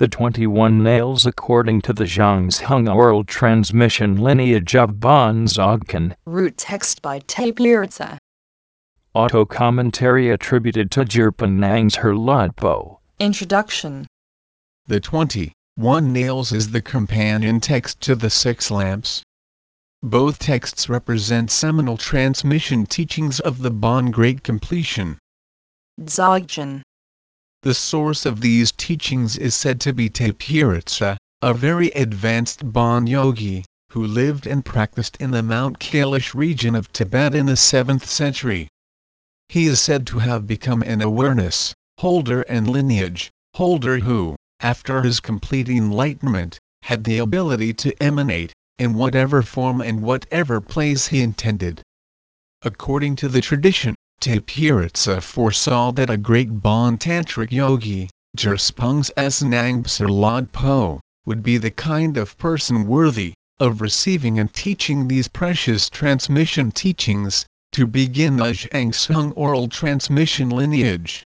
The 21 nails according to the Zhang Zhung oral transmission lineage of Bon Dzogchen. Root text by Tapihritsa. Auto commentary attributed to Jirpan Nang's Herlodpo. Introduction. The 21 nails is the companion text to the Six Lamps. Both texts represent seminal transmission teachings of the Bon Great Completion. Dzogchen. The source of these teachings is said to be Tapihritsa, a very advanced Bon yogi, who lived and practiced in the Mount Kailash region of Tibet in the 7th century. He is said to have become an awareness holder and lineage holder who, after his complete enlightenment, had the ability to emanate, in whatever form and whatever place he intended. According to the tradition, Tapihritsa foresaw that a great Bon Tantric yogi, Jerspungs S. Nangpsar Lodpo, would be the kind of person worthy of receiving and teaching these precious transmission teachings, to begin the Zhang Zhung oral transmission lineage.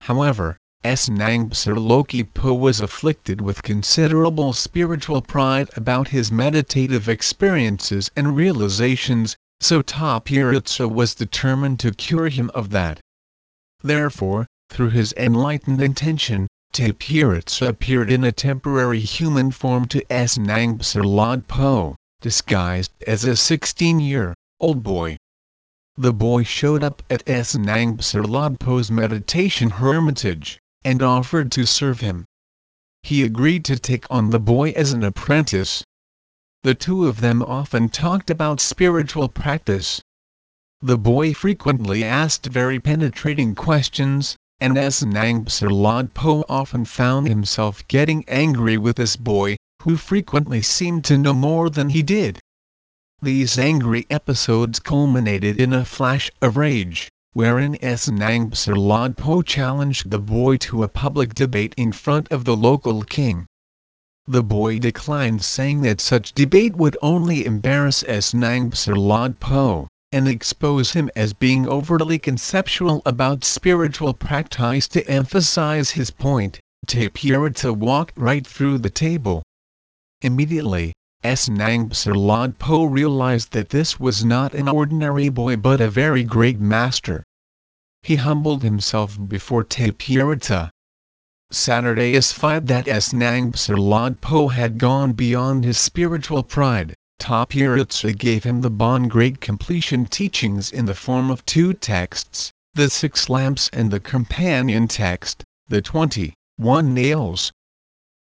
However, S. Nangpsar Loki Po was afflicted with considerable spiritual pride about his meditative experiences and realizations, so Tapihritsa was determined to cure him of that. Therefore, through his enlightened intention, Tapihritsa appeared in a temporary human form to S. Nangpsar Lodpo, disguised as a 16-year-old boy. The boy showed up at S. Nangpsar Lodpo's meditation hermitage, and offered to serve him. He agreed to take on the boy as an apprentice. The two of them often talked about spiritual practice. The boy frequently asked very penetrating questions, and as Nangpsar Lodpo often found himself getting angry with this boy, who frequently seemed to know more than he did. These angry episodes culminated in a flash of rage, wherein S. Nangpsar Lodpo challenged the boy to a public debate in front of the local king. The boy declined saying that such debate would only embarrass S. Nangpsar Lodpo, and expose him as being overly conceptual about spiritual practice to emphasize his point, Tapihritsa walked right through the table. Immediately, S. Nangpsar Lodpo realized that this was not an ordinary boy but a very great master. He humbled himself before Tapihritsa. Satisfied that S. Nangpsar Lodpo had gone beyond his spiritual pride, Tapihritsa gave him the Bon Great Completion teachings in the form of two texts, the Six Lamps and the companion text, the Twenty One Nails.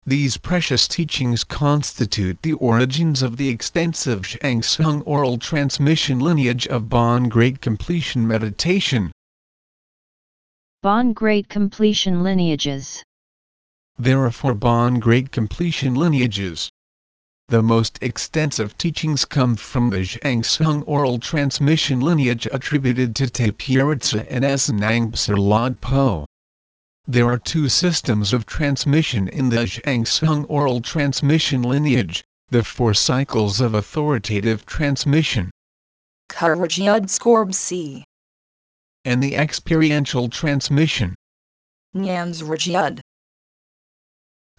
These precious teachings constitute the origins of the extensive Zhang Zhung oral transmission lineage of Bon Great Completion meditation. Bon Great Completion lineages. There are four Bon Great Completion lineages. The most extensive teachings come from the Zhang Zhung oral transmission lineage attributed to Tapihritsa and S. Nangpsar Lodpo. There are two systems of transmission in the Zhang Zhung oral transmission lineage, the four cycles of authoritative transmission, Karajiud Scorb C. and the experiential transmission. Nyans Rajiud.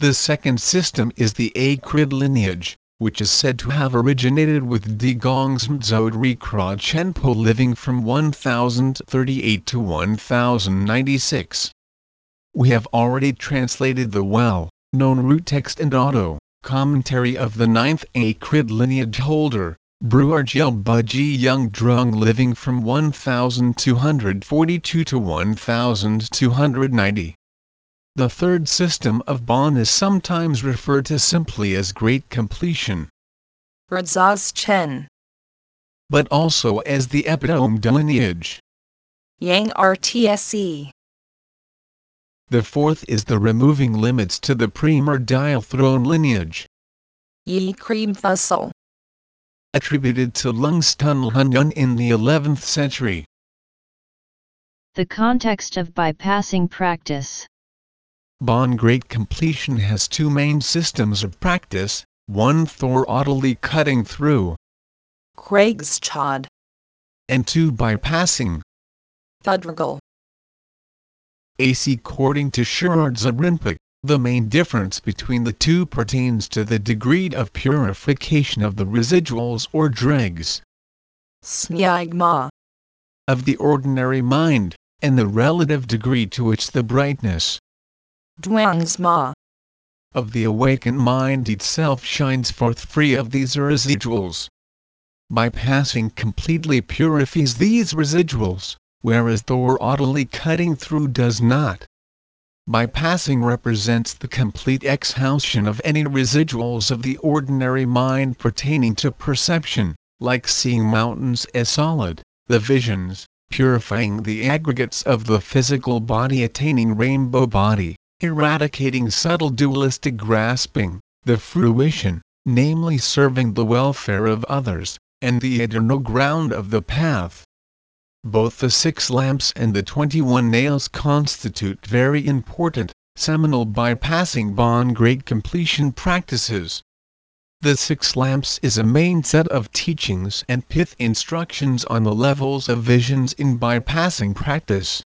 The second system is the Acrid lineage, which is said to have originated with Degongzmdzod Rekra Chenpo living from 1038 to 1096. We have already translated the well-known root text and auto commentary of the ninth Acrid lineage holder, Bruarjel Baji Young Drung living from 1242 to 1290. The third system of Bon is sometimes referred to simply as Great Completion, Radzaz Chen. but also as the Epitome lineage. Yang RTSE. The fourth is the removing limits to the primordial throne lineage, Yi Cream Fussel. attributed to Lungstun Hunyun in the 11th century. The context of bypassing practice. Bon Great Completion has two main systems of practice, one thoroughtly cutting through, Craig's Chod. and two bypassing. Thudragal. AC according to Shardza Rinpoche, The main difference between the two pertains to the degree of purification of the residuals or dregs Snyagma. of the ordinary mind, and the relative degree to which the brightness Dwangsma. of the awakened mind itself shines forth free of these residuals. Bypassing completely purifies these residuals, whereas thoroughly cutting through does not. Bypassing represents the complete exhaustion of any residuals of the ordinary mind pertaining to perception, like seeing mountains as solid, the visions, purifying the aggregates of the physical body attaining rainbow body, eradicating subtle dualistic grasping, the fruition, namely serving the welfare of others, and the eternal ground of the path. Both the six lamps and the 21 nails constitute very important, seminal bypassing Bon Great Completion practices. The Six Lamps is a main set of teachings and pith instructions on the levels of visions in bypassing practice.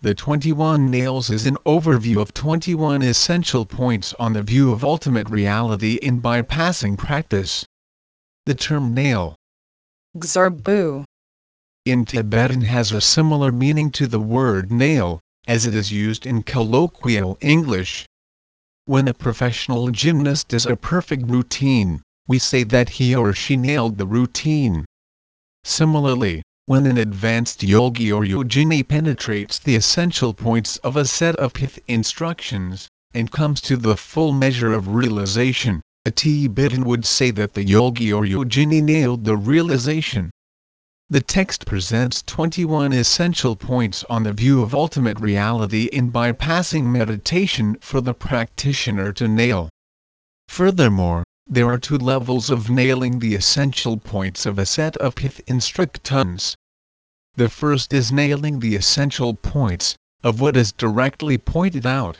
The 21 Nails is an overview of 21 essential points on the view of ultimate reality in bypassing practice. The term nail Xerbu. in Tibetan has a similar meaning to the word nail, as it is used in colloquial English. When a professional gymnast does a perfect routine, we say that he or she nailed the routine. Similarly, when an advanced yogi or yogini penetrates the essential points of a set of pith instructions, and comes to the full measure of realization, a Tibetan would say that the yogi or yogini nailed the realization. The text presents 21 essential points on the view of ultimate reality in bypassing meditation for the practitioner to nail. Furthermore, there are two levels of nailing the essential points of a set of pith instructions. The first is nailing the essential points of what is directly pointed out.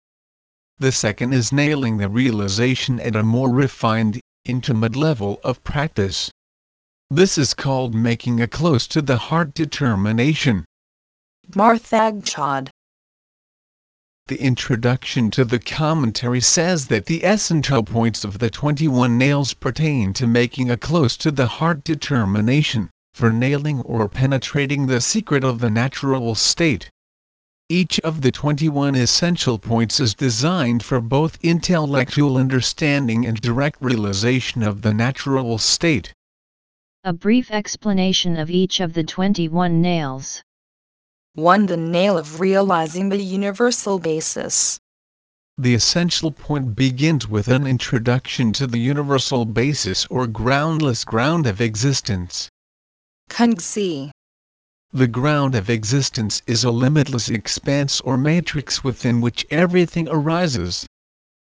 The second is nailing the realization at a more refined, intimate level of practice. This is called making a close to the heart determination. Marthagchad. The introduction to the commentary says that the essential points of the 21 nails pertain to making a close to the heart determination, for nailing or penetrating the secret of the natural state. Each of the 21 essential points is designed for both intellectual understanding and direct realization of the natural state. A brief explanation of each of the 21 nails. 1. The nail of realizing the universal basis. The essential point begins with an introduction to the universal basis or groundless ground of existence. Kungsi. The ground of existence is a limitless expanse or matrix within which everything arises.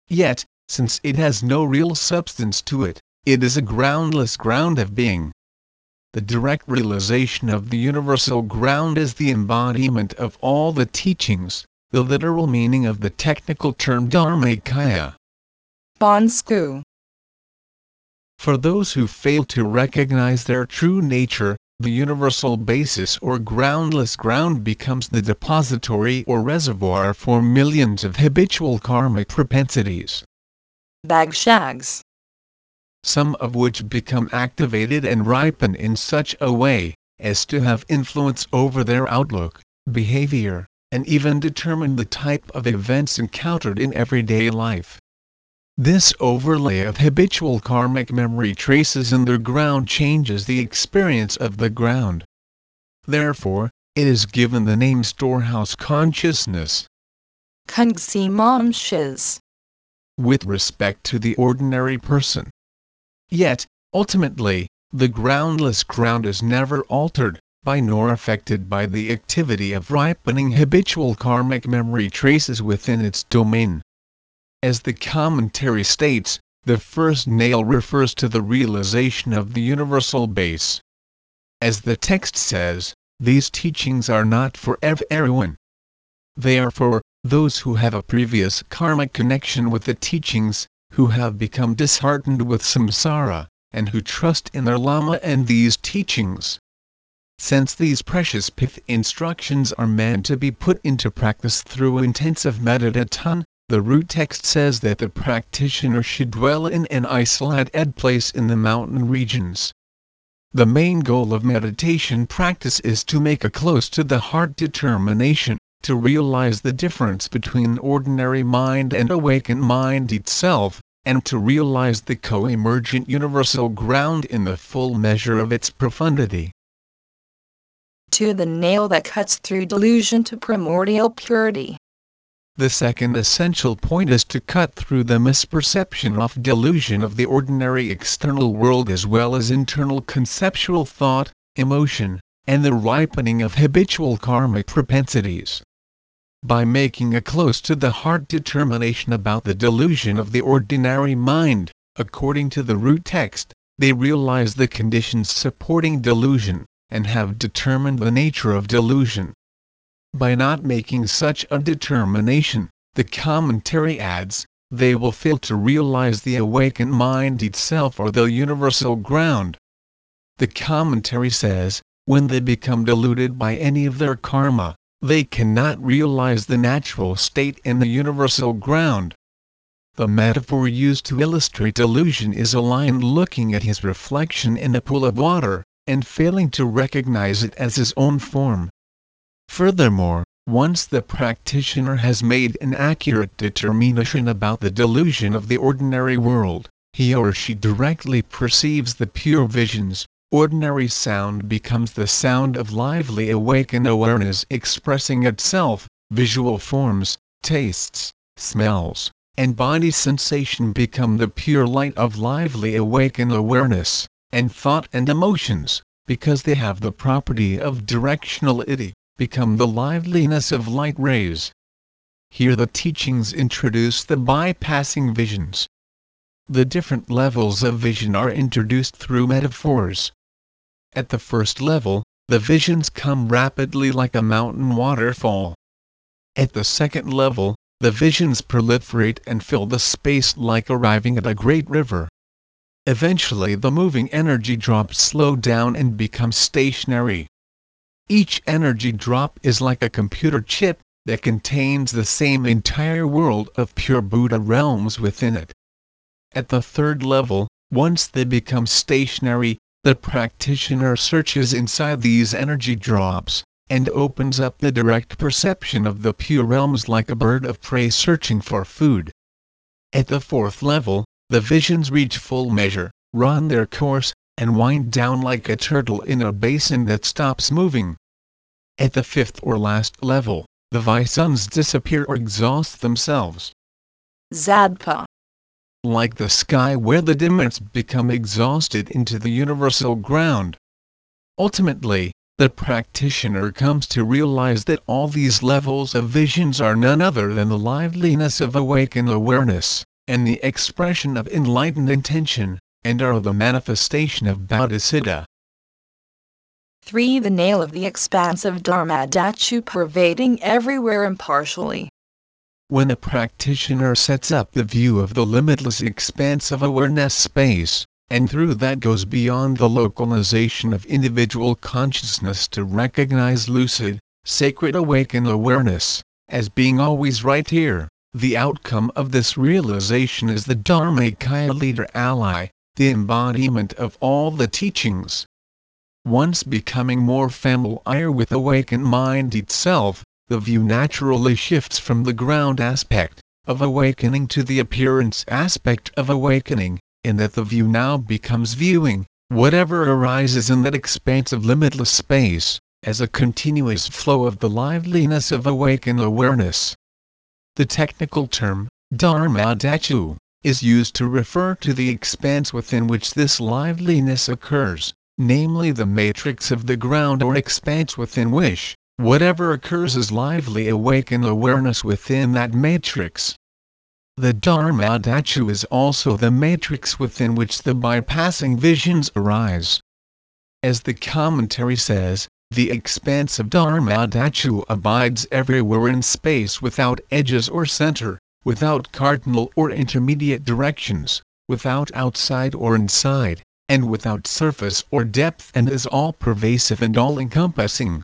Yet, since it has no real substance to it, it is a groundless ground of being. The direct realization of the universal ground is the embodiment of all the teachings, the literal meaning of the technical term Dharmakaya. Bonsku. For those who fail to recognize their true nature, the universal basis or groundless ground becomes the depository or reservoir for millions of habitual karmic propensities, Bagshags. some of which become activated and ripen in such a way as to have influence over their outlook, behavior, and even determine the type of events encountered in everyday life. This overlay of habitual karmic memory traces in the ground changes the experience of the ground. Therefore, it is given the name storehouse consciousness. With respect to the ordinary person. Yet, ultimately, the groundless ground is never altered by nor affected by the activity of ripening habitual karmic memory traces within its domain. As the commentary states, the first nail refers to the realization of the universal base. As the text says, these teachings are not for everyone. They are for those who have a previous karmic connection with the teachings, who have become disheartened with samsara, and who trust in their Lama and these teachings. Since these precious pith instructions are meant to be put into practice through intensive meditation, the root text says that the practitioner should dwell in an isolated place in the mountain regions. The main goal of meditation practice is to make a close to the heart determination, to realize the difference between ordinary mind and awakened mind itself, and to realize the co-emergent universal ground in the full measure of its profundity. To the nail that cuts through delusion to primordial purity. The second essential point is to cut through the misperception of delusion of the ordinary external world as well as internal conceptual thought, emotion, and the ripening of habitual karmic propensities. By making a close to the heart determination about the delusion of the ordinary mind, according to the root text, they realize the conditions supporting delusion, and have determined the nature of delusion. By not making such a determination, the commentary adds, they will fail to realize the awakened mind itself or the universal ground. The commentary says, when they become deluded by any of their karma, they cannot realize the natural state in the universal ground. The metaphor used to illustrate delusion is a lion looking at his reflection in a pool of water, and failing to recognize it as his own form. Furthermore, once the practitioner has made an accurate determination about the delusion of the ordinary world, he or she directly perceives the pure visions, ordinary sound becomes the sound of lively awakened awareness expressing itself, visual forms, tastes, smells, and body sensation become the pure light of lively awakened awareness, and thought and emotions, because they have the property of directionality become the liveliness of light rays. Here the teachings introduce the bypassing visions. The different levels of vision are introduced through metaphors. At the first level, the visions come rapidly like a mountain waterfall. At the second level, the visions proliferate and fill the space like arriving at a great river. Eventually the moving energy drops slow down and becomes stationary. Each energy drop is like a computer chip that contains the same entire world of pure Buddha realms within it. At the third level, once they become stationary, the practitioner searches inside these energy drops, and opens up the direct perception of the pure realms like a bird of prey searching for food. At the fourth level, the visions reach full measure, run their course, and wind down like a turtle in a basin that stops moving. At the fifth or last level, the Visuns disappear or exhaust themselves. Zadpa. Like the sky where the dimits become exhausted into the universal ground. Ultimately, the practitioner comes to realize that all these levels of visions are none other than the liveliness of awakened awareness, and the expression of enlightened intention, and are the manifestation of Bodhicitta. 3. The nail of the expansive Dharmadhatu pervading everywhere impartially. When a practitioner sets up the view of the limitless expanse of awareness space, and through that goes beyond the localization of individual consciousness to recognize lucid, sacred awakened awareness, as being always right here, the outcome of this realization is the Dharmakaya leader ally, the embodiment of all the teachings, once becoming more familiar with awakened mind itself, the view naturally shifts from the ground aspect of awakening to the appearance aspect of awakening, in that the view now becomes viewing whatever arises in that expanse of limitless space, as a continuous flow of the liveliness of awakened awareness. The technical term, Dharmadhatu, is used to refer to the expanse within which this liveliness occurs namely the matrix of the ground or expanse within which, whatever occurs is lively awakened awareness within that matrix. The Dharmadhatu is also the matrix within which the bypassing visions arise. As the commentary says, the expanse of Dharmadhatu abides everywhere in space without edges or center, without cardinal or intermediate directions, without outside or inside, and without surface or depth and is all-pervasive and all-encompassing.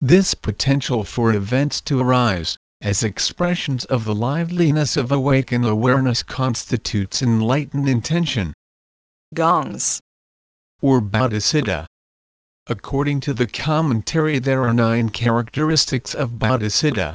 This potential for events to arise, as expressions of the liveliness of awakened awareness constitutes enlightened intention, gongs, or bodhicitta. According to the commentary there are nine characteristics of bodhicitta.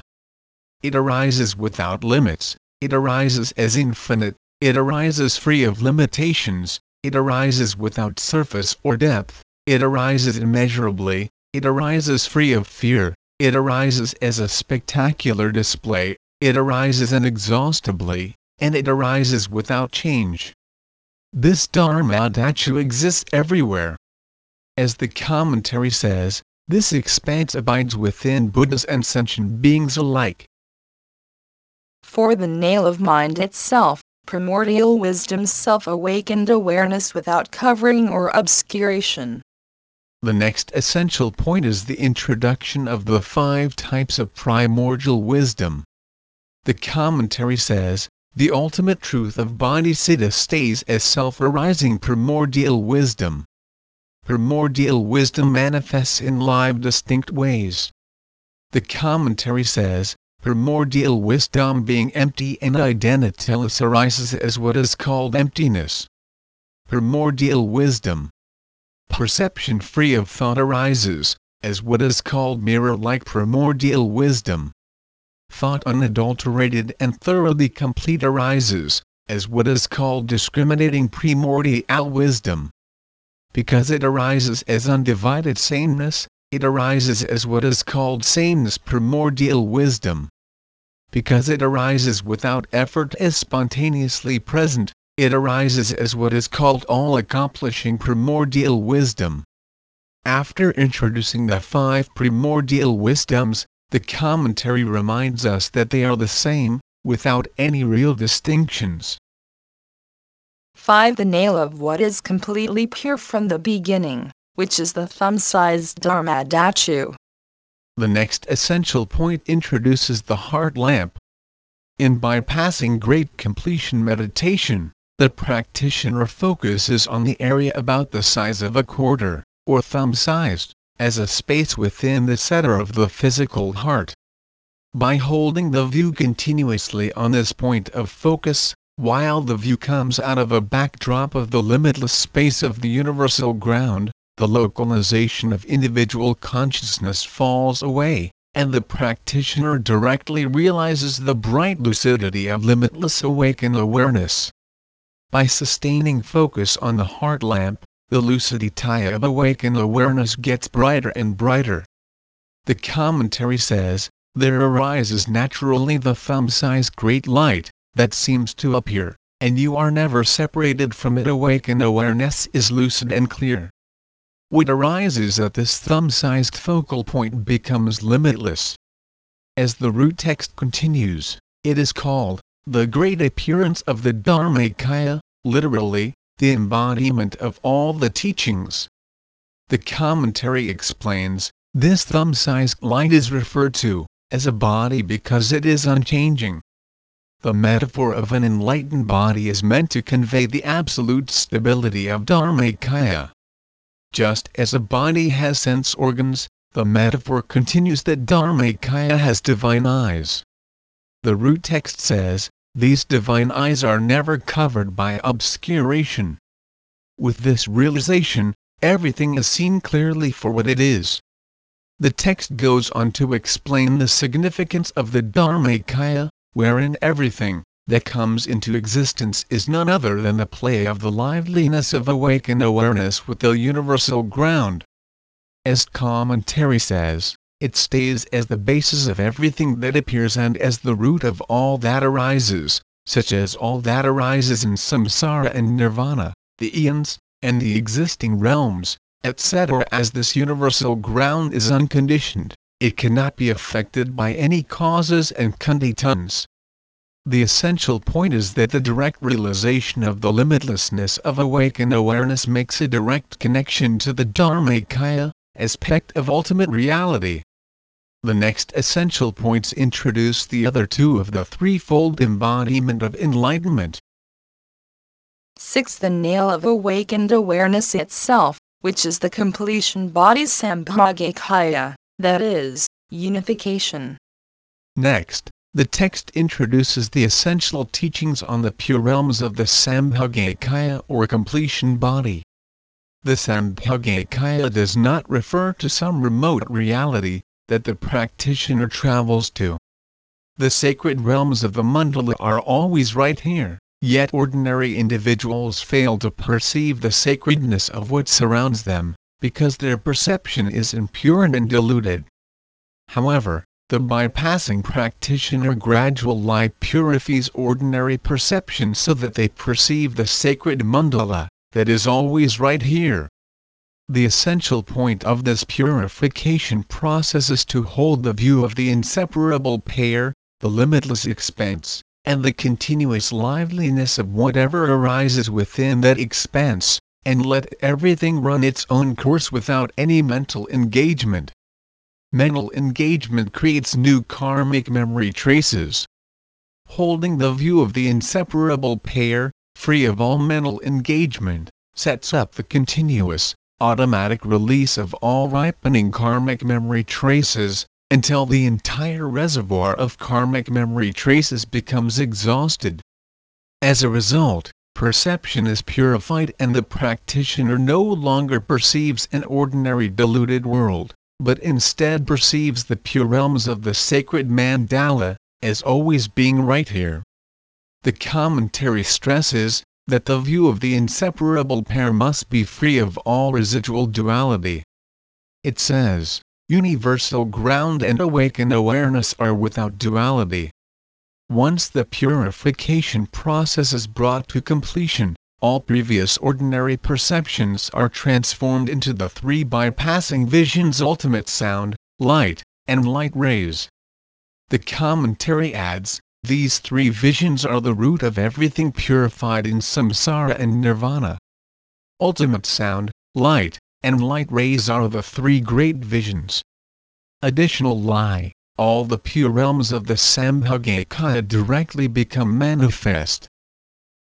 It arises without limits, it arises as infinite, it arises free of limitations, it arises without surface or depth, it arises immeasurably, it arises free of fear, it arises as a spectacular display, it arises inexhaustibly, and it arises without change. This Dharma Dhatu exists everywhere. As the commentary says, this expanse abides within Buddhas and sentient beings alike. For the nail of mind itself, primordial wisdom self awakened awareness without covering or obscuration. The next essential point is the introduction of the five types of primordial wisdom. The commentary says, the ultimate truth of bodhicitta stays as self-arising primordial wisdom. Primordial wisdom manifests in live distinct ways. The commentary says, primordial wisdom being empty and identityless arises as what is called emptiness. Primordial wisdom perception free of thought arises, as what is called mirror-like primordial wisdom. Thought unadulterated and thoroughly complete arises, as what is called discriminating primordial wisdom. Because it arises as undivided sameness, it arises as what is called sameness primordial wisdom. Because it arises without effort as spontaneously present, it arises as what is called all-accomplishing primordial wisdom. After introducing the five primordial wisdoms, the commentary reminds us that they are the same, without any real distinctions. 5. The nail of what is completely pure from the beginning, which is the thumb-sized Dharma Dhatu. The next essential point introduces the heart lamp. In bypassing great completion meditation, the practitioner focuses on the area about the size of a quarter, or thumb-sized, as a space within the center of the physical heart. By holding the view continuously on this point of focus, while the view comes out of a backdrop of the limitless space of the universal ground, the localization of individual consciousness falls away, and the practitioner directly realizes the bright lucidity of limitless awakened awareness. By sustaining focus on the heart lamp, the lucidity of awakened awareness gets brighter and brighter. The commentary says, there arises naturally the thumb-sized great light, that seems to appear, and you are never separated from it awakened awareness is lucid and clear. What arises at this thumb-sized focal point becomes limitless. As the root text continues, it is called, the great appearance of the Dharmakaya, literally, the embodiment of all the teachings. The commentary explains, this thumb-sized light is referred to as a body because it is unchanging. The metaphor of an enlightened body is meant to convey the absolute stability of Dharmakaya. Just as a body has sense organs, the metaphor continues that Dharmakaya has divine eyes. The root text says, these divine eyes are never covered by obscuration. With this realization, everything is seen clearly for what it is. The text goes on to explain the significance of the Dharmakaya, wherein everything that comes into existence is none other than the play of the liveliness of awakened awareness with the universal ground. As commentary says, it stays as the basis of everything that appears and as the root of all that arises, such as all that arises in samsara and nirvana, the eons, and the existing realms, etc. As this universal ground is unconditioned, it cannot be affected by any causes and conditions. The essential point is that the direct realization of the limitlessness of awakened awareness makes a direct connection to the Dharmakaya, aspect of ultimate reality. The next essential points introduce the other two of the threefold embodiment of enlightenment. 6. The nail of awakened awareness itself, which is the completion body Sambhogakaya, that is, unification. Next, the text introduces the essential teachings on the pure realms of the Sambhogakaya or completion body. The Sambhogakaya does not refer to some remote reality that the practitioner travels to. The sacred realms of the mandala are always right here, yet ordinary individuals fail to perceive the sacredness of what surrounds them, because their perception is impure and diluted. However, the bypassing practitioner gradually purifies ordinary perception so that they perceive the sacred mandala that is always right here. The essential point of this purification process is to hold the view of the inseparable pair, the limitless expanse, and the continuous liveliness of whatever arises within that expanse, and let everything run its own course without any mental engagement. Mental engagement creates new karmic memory traces. Holding the view of the inseparable pair, free of all mental engagement, sets up the continuous, automatic release of all ripening karmic memory traces, until the entire reservoir of karmic memory traces becomes exhausted. As a result, perception is purified and the practitioner no longer perceives an ordinary diluted world, but instead perceives the pure realms of the sacred mandala, as always being right here. The commentary stresses that the view of the inseparable pair must be free of all residual duality. It says, universal ground and awakened awareness are without duality. Once the purification process is brought to completion, all previous ordinary perceptions are transformed into the three bypassing visions ultimate sound, light, and light rays. The commentary adds, these three visions are the root of everything purified in samsara and nirvana. Ultimate sound, light, and light rays are the three great visions. Additional lie, all the pure realms of the Sambhogakaya directly become manifest.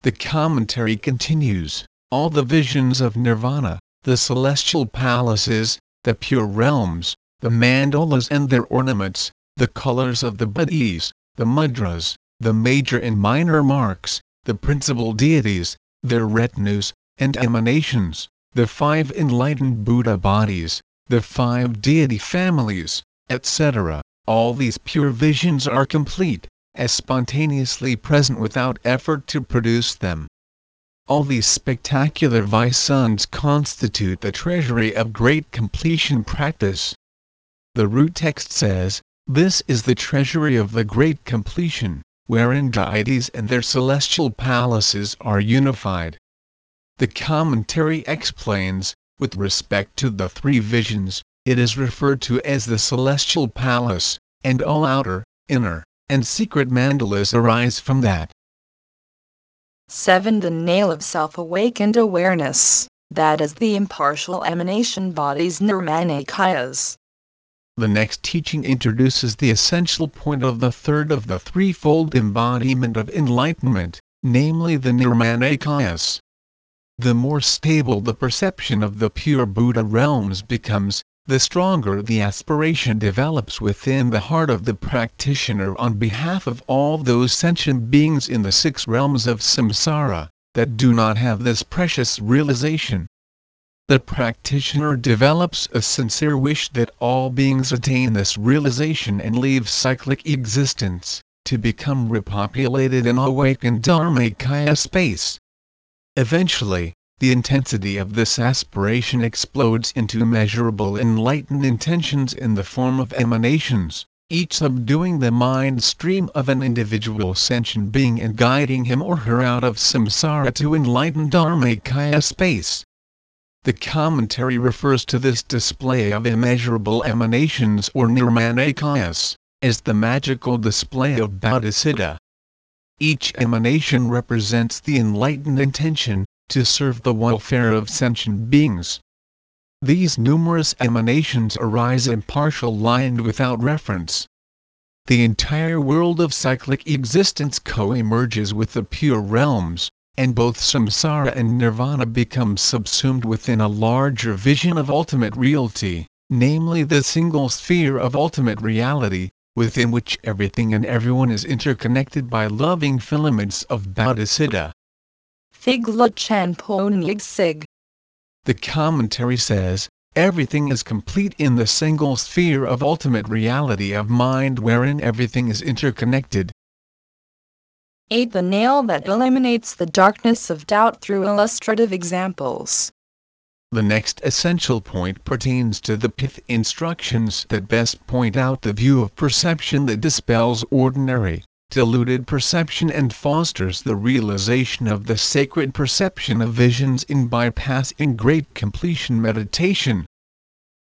The commentary continues, all the visions of nirvana, the celestial palaces, the pure realms, the mandalas and their ornaments, the colors of the bodhis, the mudras, the major and minor marks, the principal deities, their retinues, and emanations, the five enlightened Buddha bodies, the five deity families, etc. All these pure visions are complete, as spontaneously present without effort to produce them. All these spectacular visuns constitute the treasury of great completion practice. The root text says, this is the treasury of the great completion, wherein deities and their celestial palaces are unified. The commentary explains, with respect to the three visions, it is referred to as the celestial palace, and all outer, inner, and secret mandalas arise from that. 7. The nail of self awakened awareness, that is the impartial emanation bodies Nirmanakayas. The next teaching introduces the essential point of the third of the threefold embodiment of enlightenment, namely the Nirmanakayas. The more stable the perception of the pure Buddha realms becomes, the stronger the aspiration develops within the heart of the practitioner on behalf of all those sentient beings in the six realms of samsara that do not have this precious realization the practitioner develops a sincere wish that all beings attain this realization and leave cyclic existence, to become repopulated in awakened Dharmakaya space. Eventually, the intensity of this aspiration explodes into measurable enlightened intentions in the form of emanations, each subduing the mind stream of an individual sentient being and guiding him or her out of samsara to enlightened Dharmakaya space. The commentary refers to this display of immeasurable emanations or nirmanakayas, as the magical display of Bodhicitta. Each emanation represents the enlightened intention to serve the welfare of sentient beings. These numerous emanations arise impartial and without reference. The entire world of cyclic existence co-emerges with the pure realms, and both samsara and nirvana become subsumed within a larger vision of ultimate reality, namely the single sphere of ultimate reality, within which everything and everyone is interconnected by loving filaments of Bodhicitta. Thigla Chanpo Sig. The commentary says, everything is complete in the single sphere of ultimate reality of mind wherein everything is interconnected. 8. The nail that eliminates the darkness of doubt through illustrative examples. The next essential point pertains to the pith instructions that best point out the view of perception that dispels ordinary, deluded perception and fosters the realization of the sacred perception of visions in bypassing great completion meditation.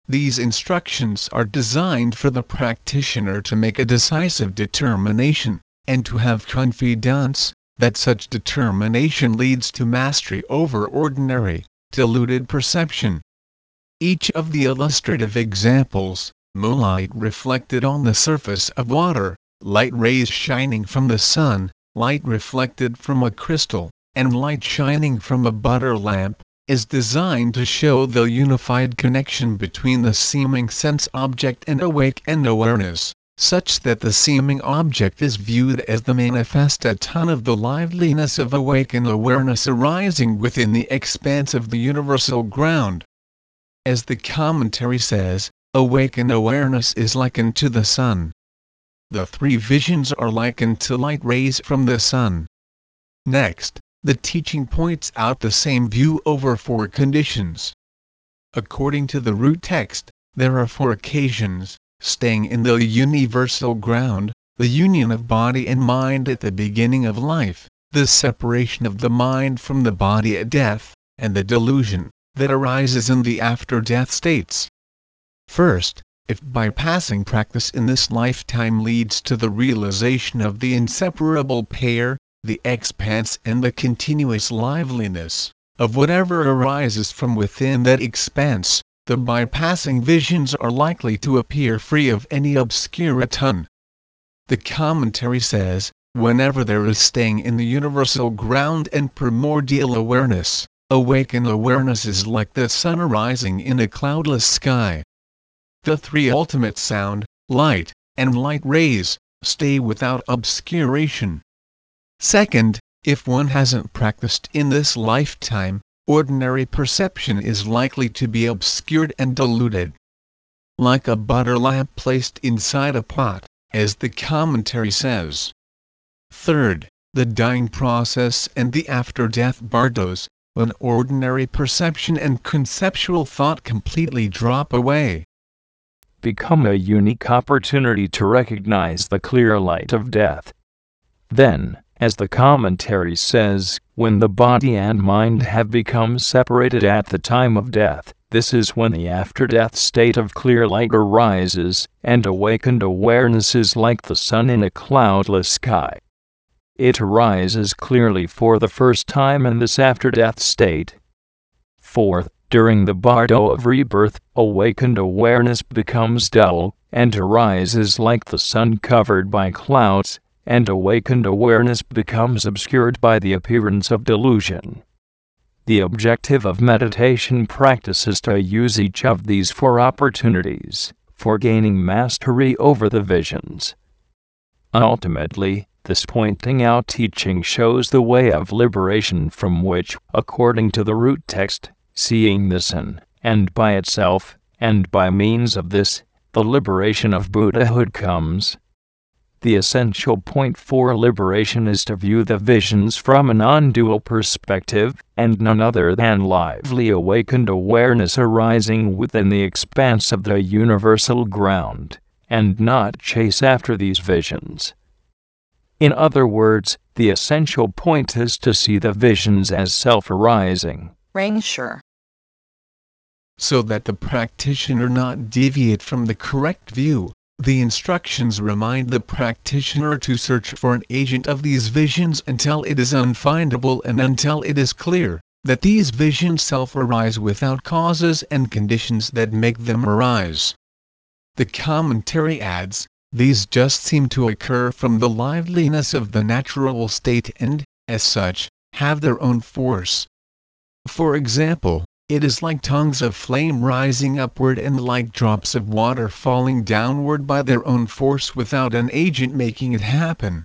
These instructions are designed for the practitioner to make a decisive determination, and to have confidence that such determination leads to mastery over ordinary, deluded perception. Each of the illustrative examples, moonlight reflected on the surface of water, light rays shining from the sun, light reflected from a crystal, and light shining from a butter lamp, is designed to show the unified connection between the seeming sense object and awake and awareness, such that the seeming object is viewed as the manifestation of the liveliness of awakened awareness arising within the expanse of the universal ground. As the commentary says, awakened awareness is likened to the sun. The three visions are likened to light rays from the sun. Next, the teaching points out the same view over four conditions. According to the root text, there are four occasions staying in the universal ground, the union of body and mind at the beginning of life, the separation of the mind from the body at death, and the delusion that arises in the after death states. First, if bypassing practice in this lifetime leads to the realization of the inseparable pair, the expanse and the continuous liveliness of whatever arises from within that expanse, the bypassing visions are likely to appear free of any obscuraton. The commentary says, whenever there is staying in the universal ground and primordial awareness, awakened awareness is like the sun arising in a cloudless sky. The three ultimate sound, light, and light rays, stay without obscuration. Second, if one hasn't practiced in this lifetime, ordinary perception is likely to be obscured and diluted. Like a butter lamp placed inside a pot, as the commentary says. Third, the dying process and the after-death bardos, when ordinary perception and conceptual thought completely drop away. Become a unique opportunity to recognize the clear light of death. Then, as the commentary says, when the body and mind have become separated at the time of death, this is when the after death state of clear light arises, and awakened awareness is like the sun in a cloudless sky. It arises clearly for the first time in this after death state. Fourth, during the bardo of rebirth, awakened awareness becomes dull, and arises like the sun covered by clouds, and awakened awareness becomes obscured by the appearance of delusion. The objective of meditation practice is to use each of these four opportunities for gaining mastery over the visions. Ultimately, this pointing out teaching shows the way of liberation from which, according to the root text, seeing this in and by itself, and by means of this, the liberation of Buddhahood comes. The essential point for liberation is to view the visions from a non dual perspective, and none other than lively awakened awareness arising within the expanse of the universal ground, and not chase after these visions. In other words, the essential point is to see the visions as self arising. So that the practitioner not deviate from the correct view, the instructions remind the practitioner to search for an agent of these visions until it is unfindable and until it is clear that these visions self arise without causes and conditions that make them arise. The commentary adds, these just seem to occur from the liveliness of the natural state and, as such, have their own force. For example, it is like tongues of flame rising upward and like drops of water falling downward by their own force without an agent making it happen.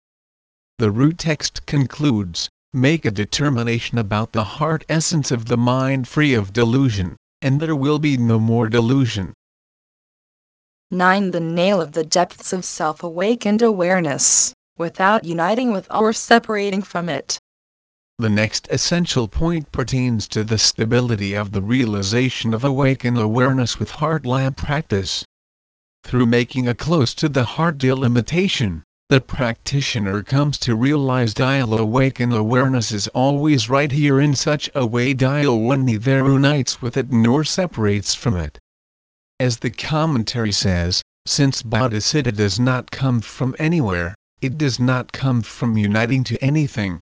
The root text concludes Make a determination about the heart essence of the mind free of delusion, and there will be no more delusion. 9. The nail of the depths of self awakened awareness, without uniting with or separating from it. The next essential point pertains to the stability of the realization of awakened awareness with heart lamp practice. Through making a close to the heart delimitation, the practitioner comes to realize dial awakened awareness is always right here in such a way dial one neither unites with it nor separates from it. As the commentary says, since bodhicitta does not come from anywhere, it does not come from uniting to anything.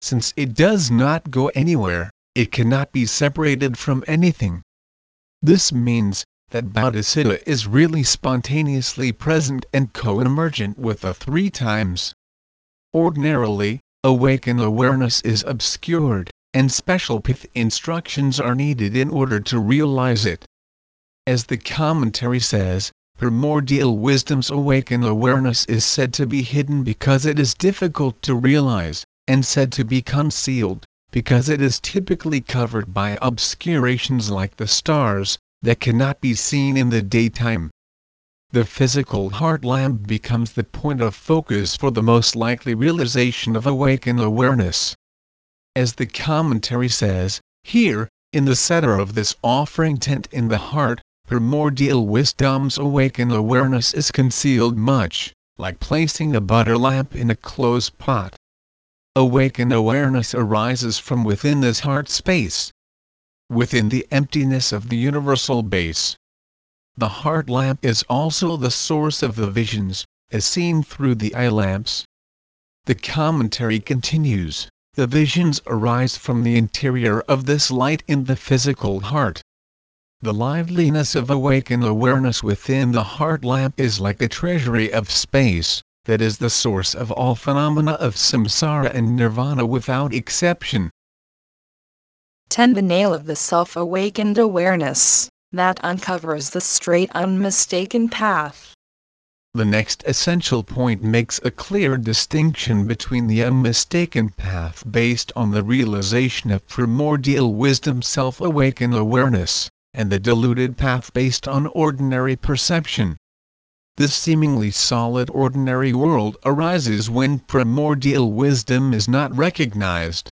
Since it does not go anywhere, it cannot be separated from anything. This means, that bodhicitta is really spontaneously present and co-emergent with the three times. Ordinarily, awakened awareness is obscured, and special pith instructions are needed in order to realize it. As the commentary says, primordial wisdom's awakened awareness is said to be hidden because it is difficult to realize, and said to be concealed, because it is typically covered by obscurations like the stars, that cannot be seen in the daytime. The physical heart lamp becomes the point of focus for the most likely realization of awakened awareness. As the commentary says, here, in the center of this offering tent in the heart, primordial wisdom's awakened awareness is concealed much, like placing a butter lamp in a closed pot. Awakened awareness arises from within this heart space, within the emptiness of the universal base. The heart lamp is also the source of the visions, as seen through the eye lamps. The commentary continues the visions arise from the interior of this light in the physical heart. The liveliness of awakened awareness within the heart lamp is like a treasury of space, that is the source of all phenomena of samsara and nirvana without exception. 10. The nail of the self awakened awareness that uncovers the straight, unmistaken path. The next essential point makes a clear distinction between the unmistaken path based on the realization of primordial wisdom self awakened awareness, and the diluted path based on ordinary perception. This seemingly solid ordinary world arises when primordial wisdom is not recognized.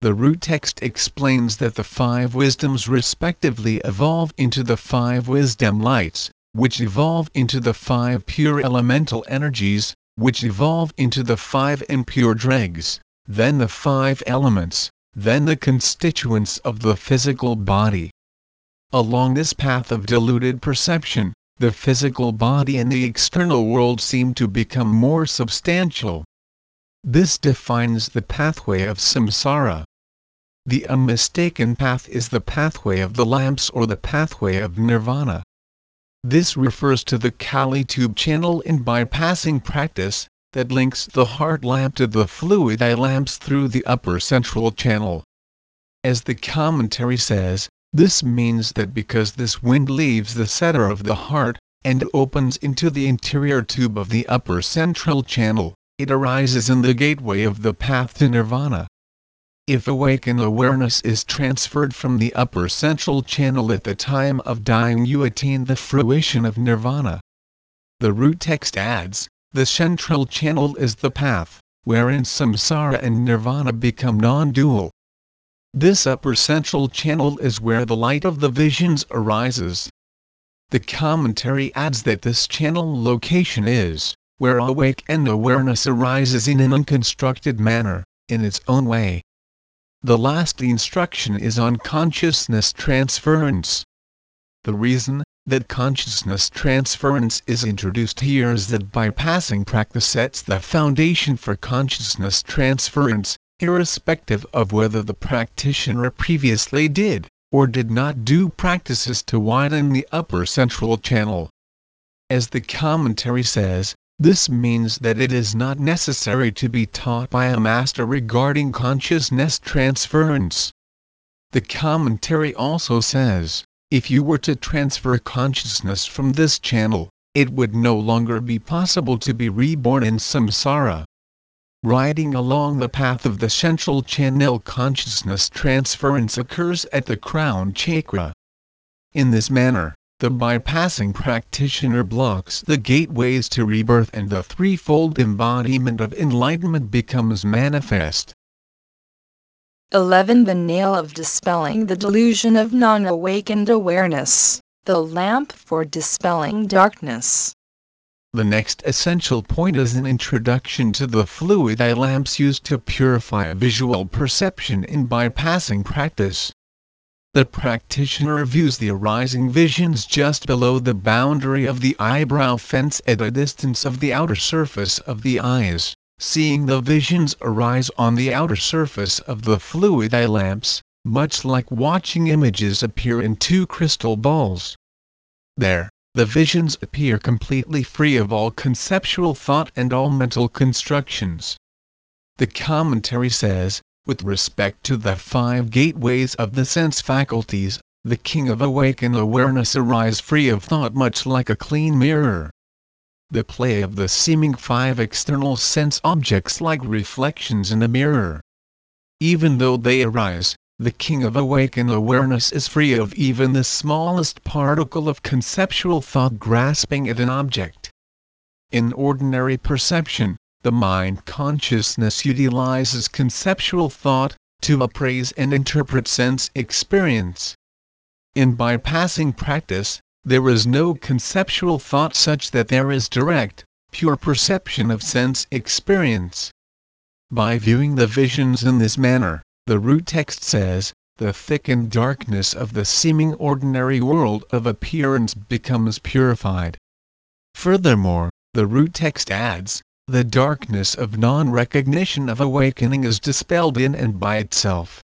The root text explains that the five wisdoms respectively evolve into the five wisdom lights, which evolve into the five pure elemental energies, which evolve into the five impure dregs, then the five elements, then the constituents of the physical body. Along this path of diluted perception, the physical body and the external world seem to become more substantial. This defines the pathway of samsara. The unmistaken path is the pathway of the lamps or the pathway of nirvana. This refers to the Kati tube channel in bypassing practice that links the heart lamp to the fluid eye lamps through the upper central channel. As the commentary says, this means that because this wind leaves the center of the heart and opens into the interior tube of the upper central channel, it arises in the gateway of the path to nirvana. If awakened awareness is transferred from the upper central channel at the time of dying you attain the fruition of nirvana. The root text adds, the central channel is the path, wherein samsara and nirvana become non-dual. This upper central channel is where the light of the visions arises. The commentary adds that this channel location is, where awake and awareness arises in an unconstructed manner, in its own way. The last instruction is on consciousness transference. The reason that consciousness transference is introduced here is that bypassing practice sets the foundation for consciousness transference, irrespective of whether the practitioner previously did or did not do practices to widen the upper central channel. As the commentary says, this means that it is not necessary to be taught by a master regarding consciousness transference. The commentary also says, if you were to transfer consciousness from this channel, it would no longer be possible to be reborn in samsara. Riding along the path of the central channel consciousness transference occurs at the crown chakra. In this manner, the bypassing practitioner blocks the gateways to rebirth and the threefold embodiment of enlightenment becomes manifest. 11. The nail of dispelling the delusion of non awakened awareness, the lamp for dispelling darkness. The next essential point is an introduction to the fluid eye lamps used to purify visual perception in bypassing practice. The practitioner views the arising visions just below the boundary of the eyebrow fence at a distance of the outer surface of the eyes, seeing the visions arise on the outer surface of the fluid eye lamps, much like watching images appear in two crystal balls. There, the visions appear completely free of all conceptual thought and all mental constructions. The commentary says, with respect to the five gateways of the sense faculties, the king of awakened awareness arise free of thought much like a clean mirror. The play of the seeming five external sense objects like reflections in a mirror. Even though they arise, the king of awakened awareness is free of even the smallest particle of conceptual thought grasping at an object. In ordinary perception, the mind consciousness utilizes conceptual thought to appraise and interpret sense experience. In bypassing practice, there is no conceptual thought such that there is direct, pure perception of sense experience. By viewing the visions in this manner, the root text says, the thickened darkness of the seeming ordinary world of appearance becomes purified. Furthermore, the root text adds, the darkness of non-recognition of awakening is dispelled in and by itself.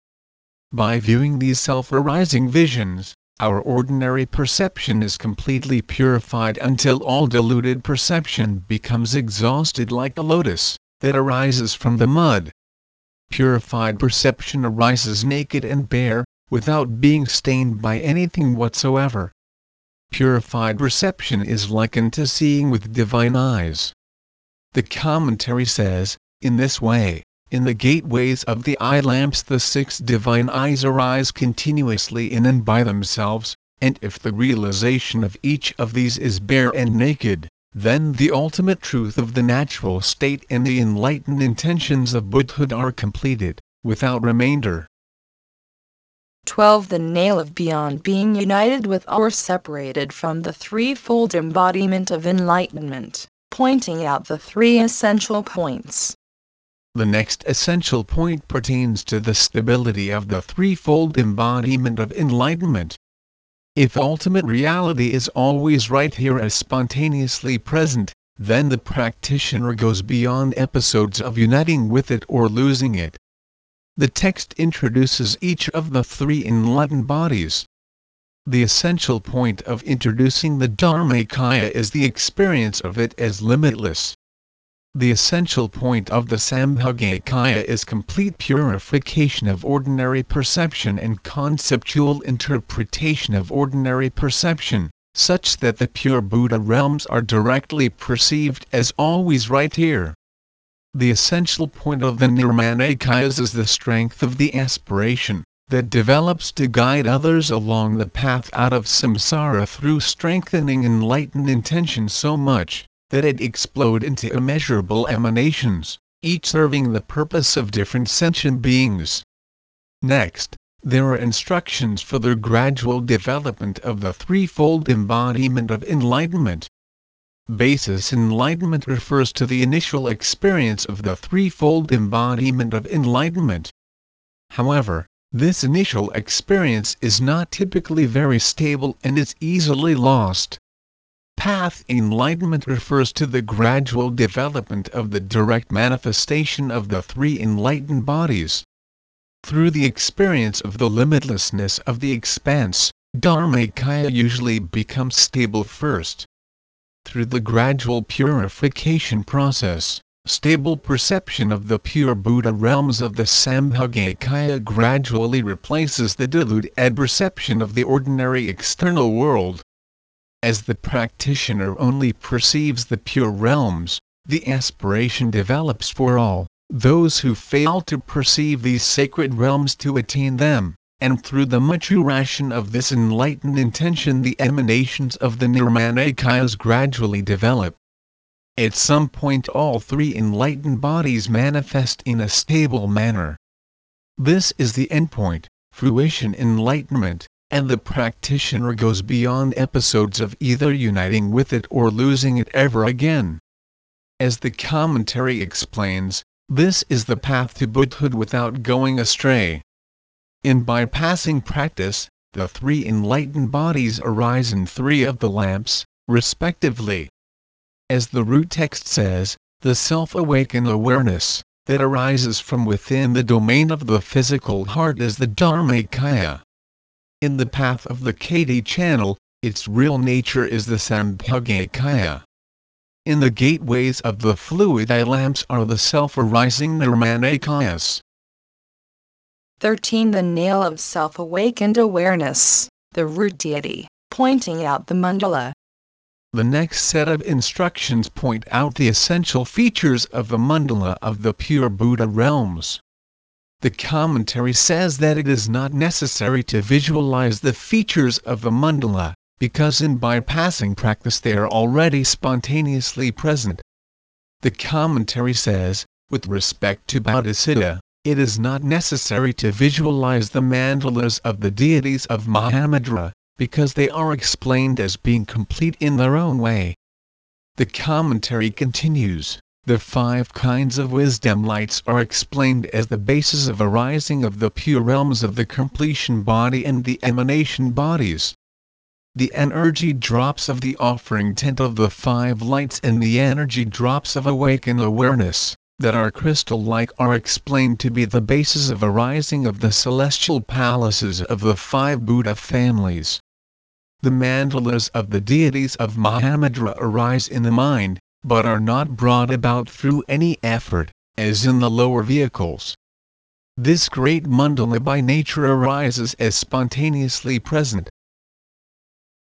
By viewing these self-arising visions, our ordinary perception is completely purified until all deluded perception becomes exhausted like a lotus that arises from the mud purified perception arises naked and bare, without being stained by anything whatsoever. Purified perception is likened to seeing with divine eyes. The commentary says, in this way, in the gateways of the eye lamps the six divine eyes arise continuously in and by themselves, and if the realization of each of these is bare and naked, then the ultimate truth of the natural state and the enlightened intentions of Buddhahood are completed, without remainder. 12. The nail of beyond being united with or separated from the threefold embodiment of enlightenment, pointing out the three essential points. The next essential point pertains to the stability of the threefold embodiment of enlightenment, if ultimate reality is always right here as spontaneously present, then the practitioner goes beyond episodes of uniting with it or losing it. The text introduces each of the three enlightened bodies. The essential point of introducing the Dharmakaya is the experience of it as limitless. The essential point of the Sambhogakaya is complete purification of ordinary perception and conceptual interpretation of ordinary perception, such that the pure Buddha realms are directly perceived as always right here. The essential point of the Nirmanakayas is the strength of the aspiration that develops to guide others along the path out of samsara through strengthening enlightened intention so much that it explode into immeasurable emanations, each serving the purpose of different sentient beings. Next, there are instructions for the gradual development of the threefold embodiment of enlightenment. Basis enlightenment refers to the initial experience of the threefold embodiment of enlightenment. However, this initial experience is not typically very stable and is easily lost. Path enlightenment refers to the gradual development of the direct manifestation of the three enlightened bodies. Through the experience of the limitlessness of the expanse, Dharmakaya usually becomes stable first. Through the gradual purification process, stable perception of the pure Buddha realms of the Sambhogakaya gradually replaces the diluted perception of the ordinary external world. As the practitioner only perceives the pure realms, the aspiration develops for all those who fail to perceive these sacred realms to attain them, and through the maturation of this enlightened intention the emanations of the Nirmanakayas gradually develop. At some point all three enlightened bodies manifest in a stable manner. This is the endpoint, fruition enlightenment, and the practitioner goes beyond episodes of either uniting with it or losing it ever again. As the commentary explains, this is the path to Buddhahood without going astray. In bypassing practice, the three enlightened bodies arise in three of the lamps, respectively as the root text says, the self-awakened awareness that arises from within the domain of the physical heart is the Dharmakaya. In the path of the Kati channel, its real nature is the Sambhogakaya. In the gateways of the fluid eye lamps are the self-arising Nirmanakayas. 13. The nail of self-awakened awareness, the root deity, pointing out the mandala, the next set of instructions point out the essential features of the mandala of the pure Buddha realms. The commentary says that it is not necessary to visualize the features of the mandala, because in bypassing practice they are already spontaneously present. The commentary says, with respect to Bodhicitta, it is not necessary to visualize the mandalas of the deities of Mahamudra, because they are explained as being complete in their own way. The commentary continues the five kinds of wisdom lights are explained as the basis of arising of the pure realms of the completion body and the emanation bodies. The energy drops of the offering tent of the five lights and the energy drops of awakened awareness that are crystal-like are explained to be the basis of arising of the celestial palaces of the five Buddha families the mandalas of the deities of Mahamudra arise in the mind, but are not brought about through any effort, as in the lower vehicles. This great mandala by nature arises as spontaneously present.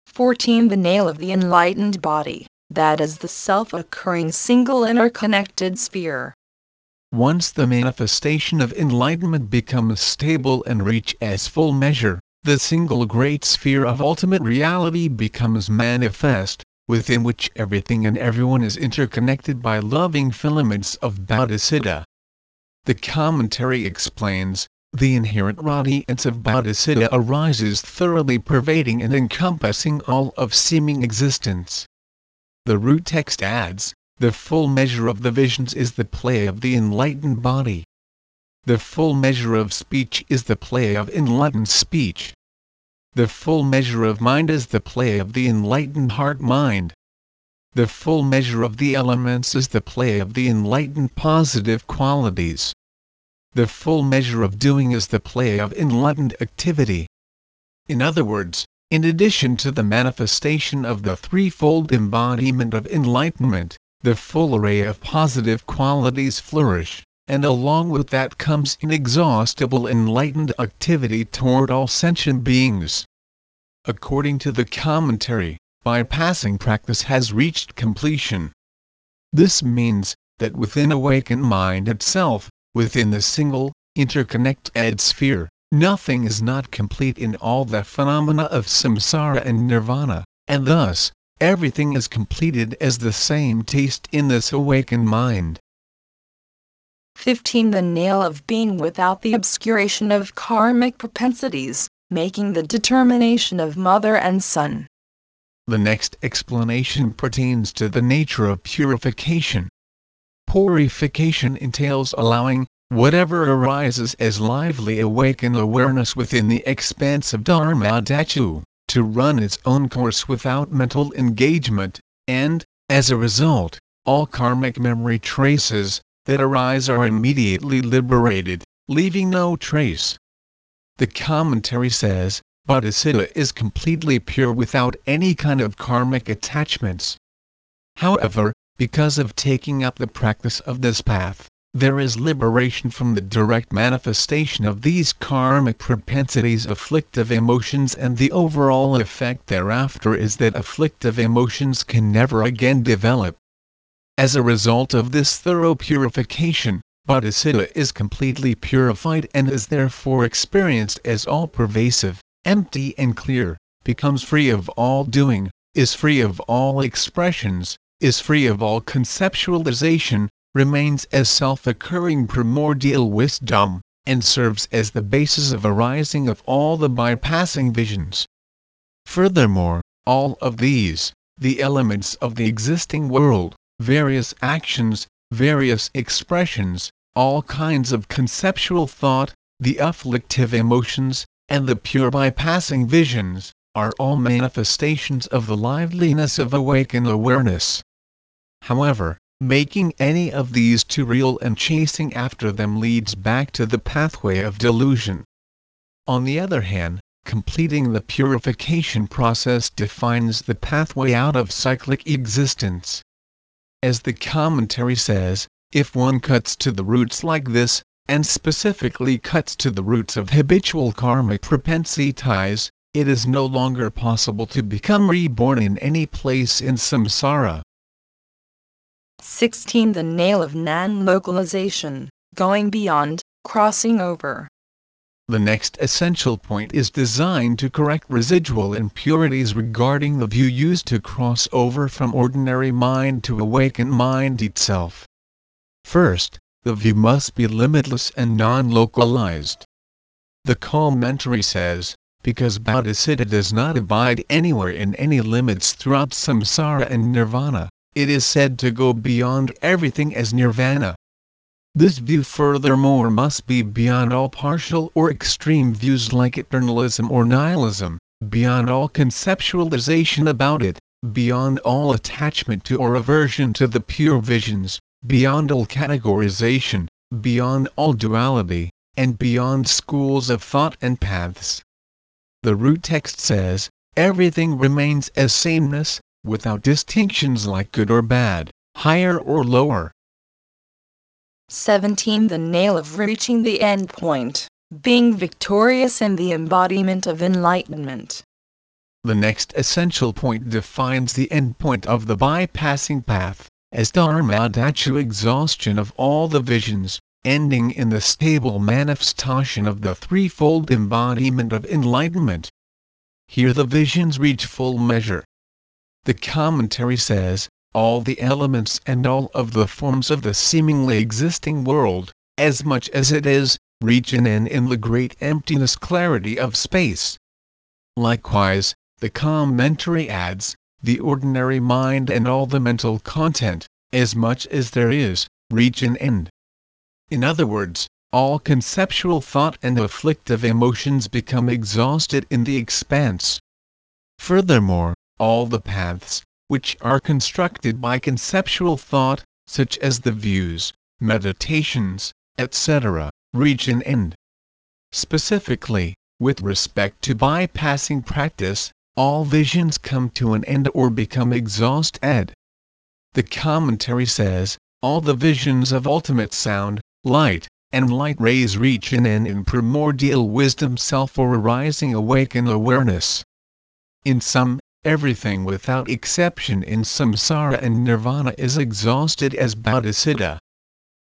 14. The nail of the enlightened body, that is the self-occurring single interconnected sphere. Once the manifestation of enlightenment becomes stable and reach as full measure, the single great sphere of ultimate reality becomes manifest, within which everything and everyone is interconnected by loving filaments of bodhicitta. The commentary explains, the inherent radiance of bodhicitta arises thoroughly pervading and encompassing all of seeming existence. The root text adds, the full measure of the visions is the play of the enlightened body. The full measure of speech is the play of enlightened speech. The full measure of mind is the play of the enlightened heart-mind. The full measure of the elements is the play of the enlightened positive qualities. The full measure of doing is the play of enlightened activity. In other words, in addition to the manifestation of the threefold embodiment of enlightenment, the full array of positive qualities flourish and along with that comes inexhaustible enlightened activity toward all sentient beings. According to the commentary, bypassing practice has reached completion. This means that within awakened mind itself, within the single, interconnected sphere, nothing is not complete in all the phenomena of samsara and nirvana, and thus, everything is completed as the same taste in this awakened mind. 15. The nail of being without the obscuration of karmic propensities, making the determination of mother and son. The next explanation pertains to the nature of purification. Purification entails allowing whatever arises as lively awakened awareness within the expanse of Dharma Dhatu, to run its own course without mental engagement, and, as a result, all karmic memory traces, that arise are immediately liberated, leaving no trace. The commentary says, Bodhicitta is completely pure without any kind of karmic attachments. However, because of taking up the practice of this path, there is liberation from the direct manifestation of these karmic propensities afflictive emotions and the overall effect thereafter is that afflictive emotions can never again develop. As a result of this thorough purification, Bodhicitta is completely purified and is therefore experienced as all-pervasive, empty and clear, becomes free of all doing, is free of all expressions, is free of all conceptualization, remains as self-occurring primordial wisdom, and serves as the basis of arising of all the bypassing visions. Furthermore, all of these, the elements of the existing world, various actions, various expressions, all kinds of conceptual thought, the afflictive emotions, and the pure bypassing visions, are all manifestations of the liveliness of awakened awareness. However, making any of these too real and chasing after them leads back to the pathway of delusion. On the other hand, completing the purification process defines the pathway out of cyclic existence. As the commentary says, if one cuts to the roots like this, and specifically cuts to the roots of habitual karmic propensity ties, it is no longer possible to become reborn in any place in samsara. 16. The nail of non localization, going beyond, crossing over. The next essential point is designed to correct residual impurities regarding the view used to cross over from ordinary mind to awakened mind itself. First, the view must be limitless and non-localized. The commentary says, because Bodhicitta does not abide anywhere in any limits throughout samsara and nirvana, it is said to go beyond everything as nirvana. This view furthermore must be beyond all partial or extreme views like eternalism or nihilism, beyond all conceptualization about it, beyond all attachment to or aversion to the pure visions, beyond all categorization, beyond all duality, and beyond schools of thought and paths. The root text says, everything remains as sameness, without distinctions like good or bad, higher or lower. 17. The nail of reaching the end point, being victorious in the embodiment of enlightenment. The next essential point defines the end point of the bypassing path, as dharmadhatu exhaustion of all the visions, ending in the stable manifestation of the threefold embodiment of enlightenment. Here the visions reach full measure. The commentary says, all the elements and all of the forms of the seemingly existing world, as much as it is, reach an end in the great emptiness clarity of space. Likewise, the commentary adds, the ordinary mind and all the mental content, as much as there is, reach an end. In other words, all conceptual thought and afflictive emotions become exhausted in the expanse. Furthermore, all the paths, which are constructed by conceptual thought, such as the views, meditations, etc., reach an end. Specifically, with respect to bypassing practice, all visions come to an end or become exhausted. The commentary says, all the visions of ultimate sound, light, and light rays reach an end in primordial wisdom self or arising awakened awareness. In sum, everything without exception in samsara and nirvana is exhausted as bodhicitta.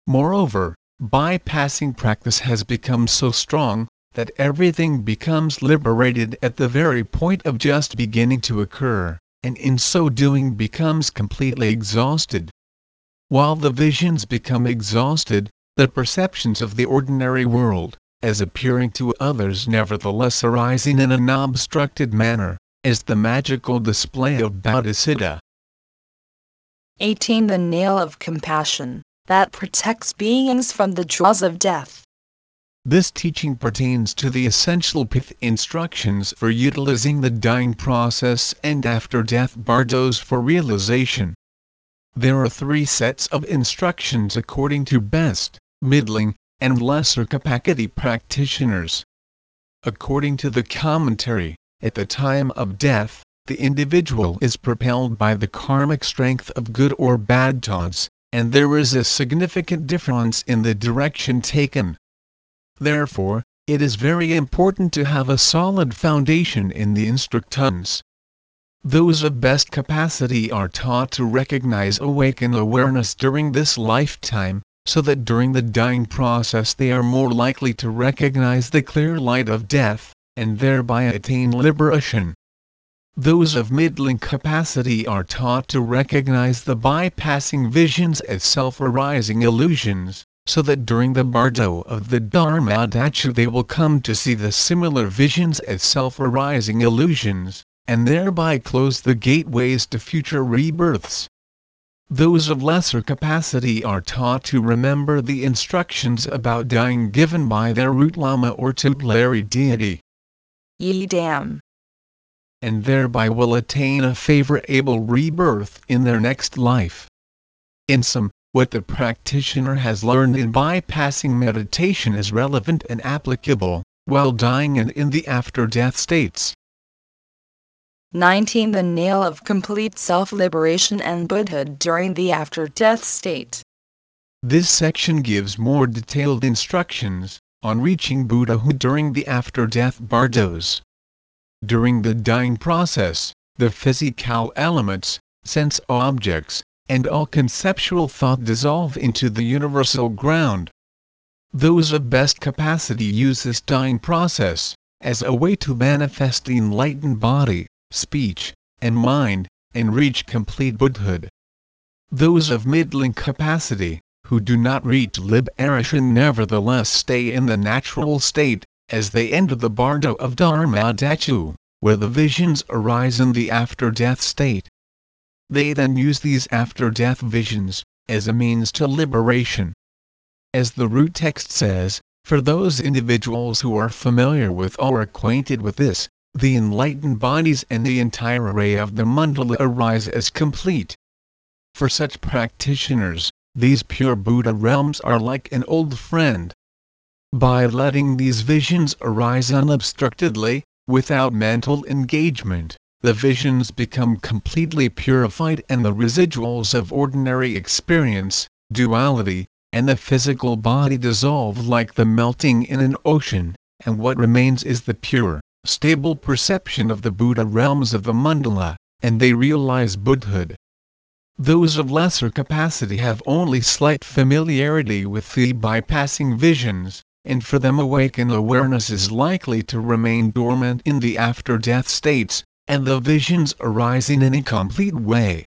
Moreover, bypassing practice has become so strong that everything becomes liberated at the very point of just beginning to occur, and in so doing becomes completely exhausted. While the visions become exhausted, the perceptions of the ordinary world, as appearing to others nevertheless arising in an obstructed manner, is the magical display of Bodhicitta. 18. The nail of compassion, that protects beings from the jaws of death. This teaching pertains to the essential pith instructions for utilizing the dying process and after death bardos for realization. There are three sets of instructions according to best, middling, and lesser capacity practitioners. According to the commentary, at the time of death, the individual is propelled by the karmic strength of good or bad thoughts, and there is a significant difference in the direction taken. Therefore, it is very important to have a solid foundation in the instructions. Those of best capacity are taught to recognize awakened awareness during this lifetime, so that during the dying process they are more likely to recognize the clear light of death, and thereby attain liberation. Those of middling capacity are taught to recognize the bypassing visions as self-arising illusions, so that during the bardo of the Dharma Dhatu they will come to see the similar visions as self-arising illusions, and thereby close the gateways to future rebirths. Those of lesser capacity are taught to remember the instructions about dying given by their root lama or tutelary deity. Yidam. And thereby will attain a favorable rebirth in their next life. In sum, what the practitioner has learned in bypassing meditation is relevant and applicable, while dying and in the after death states. 19. The nail of complete self liberation and Buddhahood during the after death state. This section gives more detailed instructions on reaching Buddhahood during the after death bardos. During the dying process, the physical elements, sense objects, and all conceptual thought dissolve into the universal ground. Those of best capacity use this dying process as a way to manifest the enlightened body, speech, and mind, and reach complete Buddhahood. Those of middling capacity, who do not reach liberation nevertheless stay in the natural state, as they enter the bardo of Dharma Dhatu, where the visions arise in the after-death state. They then use these after-death visions, as a means to liberation. As the root text says, for those individuals who are familiar with or acquainted with this, the enlightened bodies and the entire array of the mandala arise as complete. For such practitioners, these pure Buddha realms are like an old friend. By letting these visions arise unobstructedly, without mental engagement, the visions become completely purified and the residuals of ordinary experience, duality, and the physical body dissolve like the melting in an ocean, and what remains is the pure, stable perception of the Buddha realms of the mandala, and they realize Buddhahood. Those of lesser capacity have only slight familiarity with the bypassing visions, and for them awakened awareness is likely to remain dormant in the after-death states, and the visions arise in an incomplete way.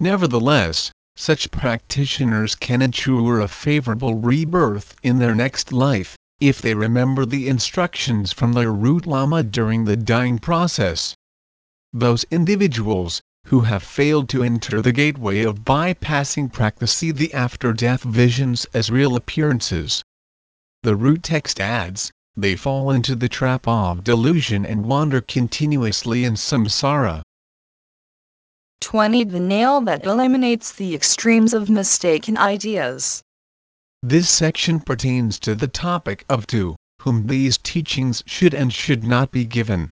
Nevertheless, such practitioners can ensure a favorable rebirth in their next life, if they remember the instructions from their root lama during the dying process. Those individuals, who have failed to enter the gateway of bypassing practice see the after-death visions as real appearances. The root text adds, they fall into the trap of delusion and wander continuously in samsara. 20. The nail that eliminates the extremes of mistaken ideas. This section pertains to the topic of to whom these teachings should and should not be given.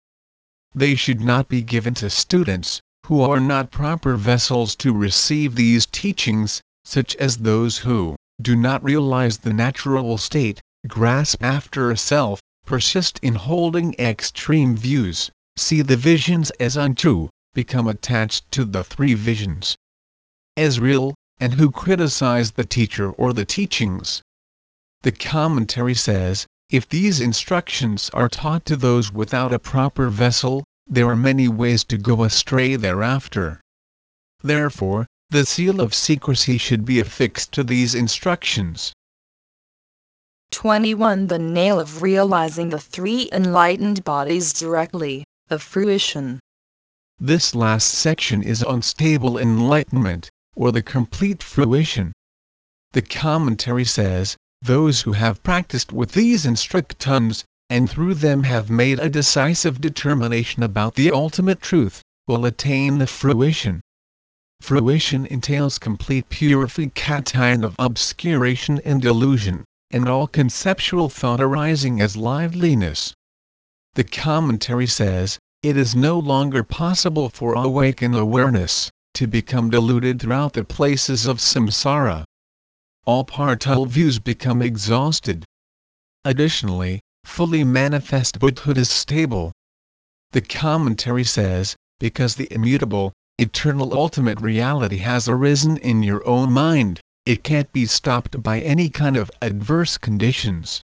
They should not be given to students who are not proper vessels to receive these teachings, such as those who do not realize the natural state, grasp after a self, persist in holding extreme views, see the visions as untrue, become attached to the three visions as real, and who criticize the teacher or the teachings. The commentary says, if these instructions are taught to those without a proper vessel, there are many ways to go astray thereafter. Therefore, the seal of secrecy should be affixed to these instructions. 21. The nail of realizing the three enlightened bodies directly, the fruition. This last section is on stable enlightenment, or the complete fruition. The commentary says, those who have practiced with these instructions, and through them have made a decisive determination about the ultimate truth, will attain the fruition. Fruition entails complete purification of obscuration and illusion, and all conceptual thought arising as liveliness. The commentary says, it is no longer possible for awakened awareness to become diluted throughout the places of samsara. All partial views become exhausted. Additionally, fully manifest Buddhahood is stable. The commentary says, because the immutable, eternal ultimate reality has arisen in your own mind, it can't be stopped by any kind of adverse conditions.